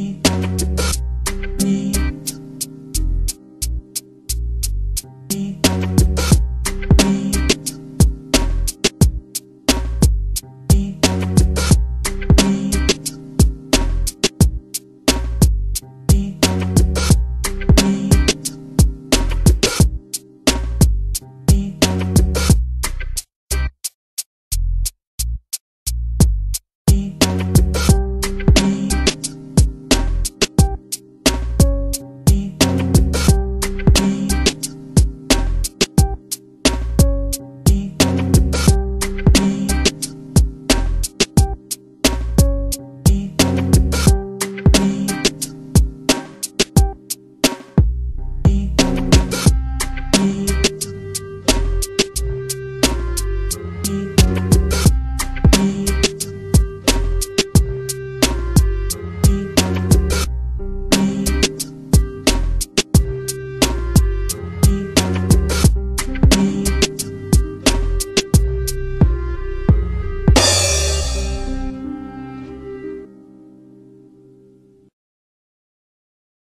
You.